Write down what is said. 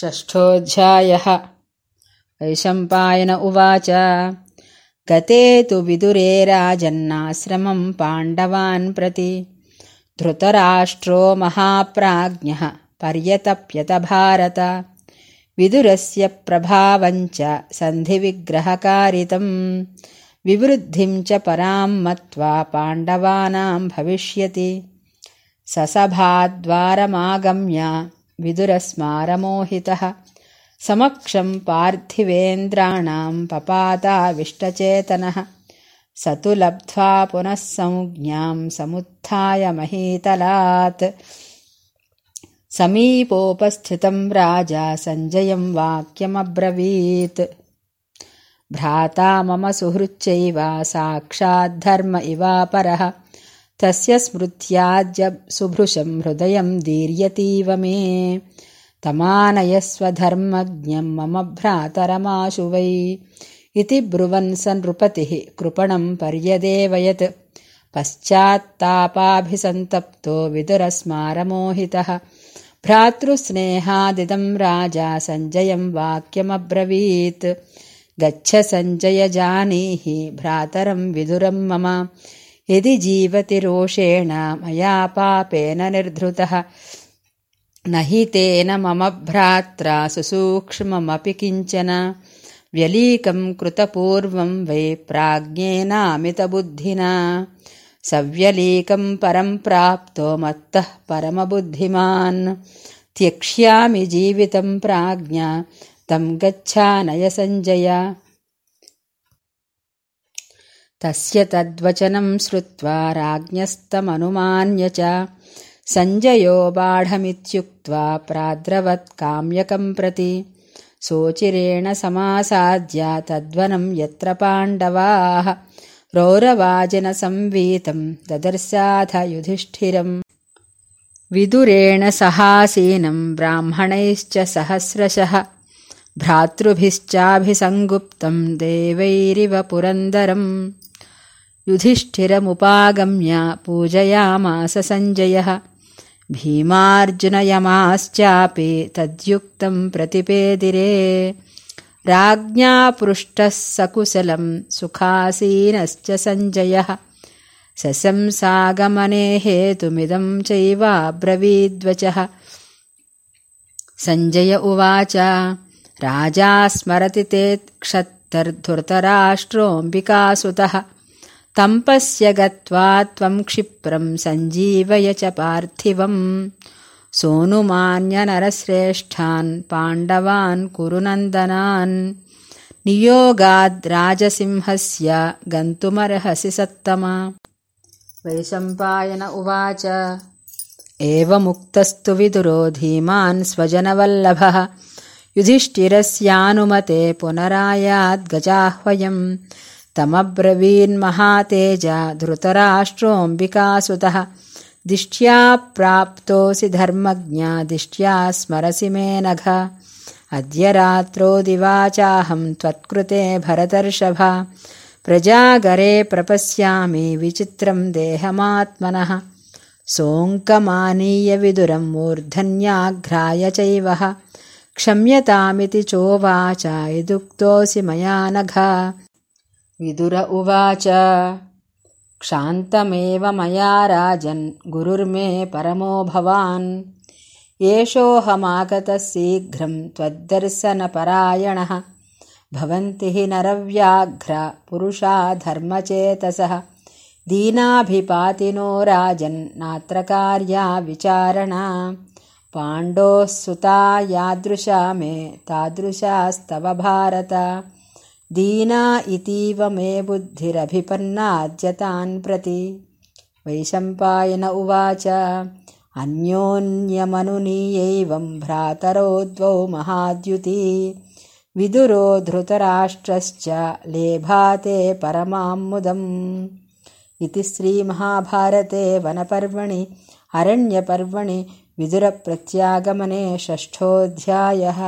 षष्ठोऽध्यायः। वैशम्पायन उवाच। गते तु विदुरे राजन्नाश्रमम् पाण्डवान् प्रति धृतराष्ट्रो महाप्राज्ञः पर्यतप्यत भारत। विदुरस्य प्रभावम् च सन्धिविग्रहकारितम्। विवृद्धिम् च पराम् मत्वा पाण्डवानाम् भविष्यति। ससभाद्वारमागम्य विदुरस्मारमोहितः। समक्षम् पार्थिवेन्द्राणाम् पपाताविष्टचेतनः। स तु लब्ध्वा पुनः संज्ञाम् समुत्थाय महीतलात्। समीपोपस्थितम् राजा सञ्जयम् वाक्यमब्रवीत्। भ्राता मम सुहृच्चैव साक्षाद्धर्म इवापरः तस्य स्मृत्याद्य सुभृशम् हृदयम् दीर्यतीव मे। तमानयस्वधर्मज्ञम् मम भ्रातरमाशु वै। इति ब्रुवन् स नृपतिः कृपणम् पर्यदेवयत् पश्चात्तापाभिसन्तप्तो विदुरस्मारमोहितः। भ्रातृस्नेहादिदम् राजा सञ्जयम् वाक्यमब्रवीत्। गच्छ सञ्जय जानीहि भ्रातरम् विदुरम् मम यदि जीवति रोषेण मया पापेन निर्धृतः न हि तेन मम भ्रात्रा सुसूक्ष्ममपि किञ्चन। व्यलीकम् कृतपूर्वम् वै प्राज्ञेनामितबुद्धिना। सव्यलीकम् परम् प्राप्तो मत्तः परमबुद्धिमान्। त्यक्ष्यामि जीवितम् प्राज्ञा तम् गच्छानय सञ्जय तस्य तद्वचनम् श्रुत्वा राज्ञस्तमनुमान्य च सञ्जयो बाढमित्युक्त्वा प्राद्रवत्काम्यकम् प्रति। सोचिरेण समासाद्य तद्वनम् यत्र पाण्डवाः। रौरवाजिनसंवीतम् ददर्शाथ युधिष्ठिरम् विदुरेण सहासीनम् ब्राह्मणैश्च सहस्रशः। भ्रातृभिश्चाभिसङ्गुप्तम् देवैरिव पुरन्दरम् युधिष्ठिरमुपागम्य पूजयामास सञ्जयः। भीमार्जुनयमाश्चापि तद्युक्तम् प्रतिपेदिरे। राज्ञा पृष्टः सकुशलम् सुखासीनश्च सञ्जयः। सशंसागमने हेतुमिदम् चैवाब्रवीद्वचः। सञ्जय उवाच राजा स्मरति ते क्षत्तर्धृतराष्ट्रोऽम्बिकासुतः तम्पस्य गत्वा त्वम् क्षिप्रम् सञ्जीवय च पार्थिवम्। सोऽनुमान्यनरश्रेष्ठान् पाण्डवान् कुरु नन्दनान् नियोगाद्राजसिंहस्य गन्तुमर्हसि सत्तमा। वैशम्पायन उवाच एवमुक्तस्तु विदुरो धीमान् स्वजनवल्लभः। युधिष्ठिरस्यानुमते पुनरायाद्गजाह्वयम् तमब्रवीन्महातेजा धृतराष्ट्रोऽम्बिकासुतः। दिष्ट्या प्राप्तोऽसि धर्मज्ञा, दिष्ट्या स्मरसि मे नघ। अद्य रात्रो दिवाचाहम् त्वत्कृते भरतर्षभ। प्रजागरे प्रपश्यामि विचित्रम् देहमात्मनः। सोऽङ्कमानीय विदुरम् मूर्धन्याघ्राय चैवः। क्षम्यतामिति चोवाच यदुक्तोऽसि मया नघ। विदुर उवाच। क्षान्तमेव मया राजन् गुरुर्मे परमो भवान्। एषोऽहमागतः शीघ्रम् त्वद्दर्शनपरायणः। भवन्ति हि नरव्याघ्र पुरुषा धर्मचेतसः। दीनाभिपातिनो राजन्नात्र कार्या विचारणा। पाण्डोः सुता यादृशा मे तादृशास्तव भारत दीना इतीव मे बुद्धिरभिपन्नाद्यतान् प्रति वैशम्पायन उवाच अन्योन्यमनुनीयैवम् भ्रातरो द्वौ महाद्युती। विदुरो धृतराष्ट्रश्च लेभाते परमाम्मुदम् इति श्रीमहाभारते वनपर्वणि अरण्यपर्वणि विदुरप्रत्यागमने षष्ठोऽध्यायः